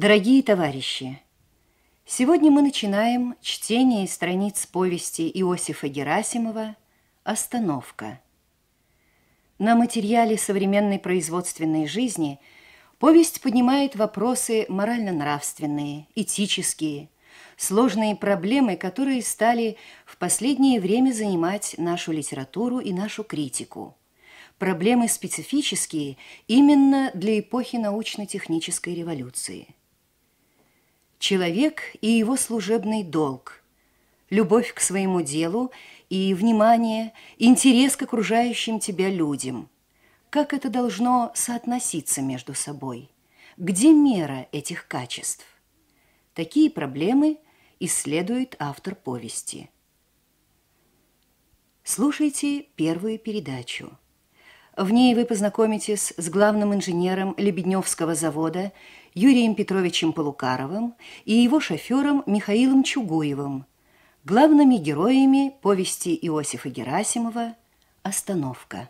Дорогие товарищи, сегодня мы начинаем чтение страниц повести Иосифа Герасимова «Остановка». На материале современной производственной жизни повесть поднимает вопросы морально-нравственные, этические, сложные проблемы, которые стали в последнее время занимать нашу литературу и нашу критику. Проблемы специфические именно для эпохи научно-технической революции. Человек и его служебный долг, любовь к своему делу и внимание, интерес к окружающим тебя людям. Как это должно соотноситься между собой? Где мера этих качеств? Такие проблемы исследует автор повести. Слушайте первую передачу. В ней вы познакомитесь с главным инженером Лебедневского завода Юрием Петровичем Полукаровым и его шофером Михаилом Чугуевым, главными героями повести Иосифа Герасимова «Остановка».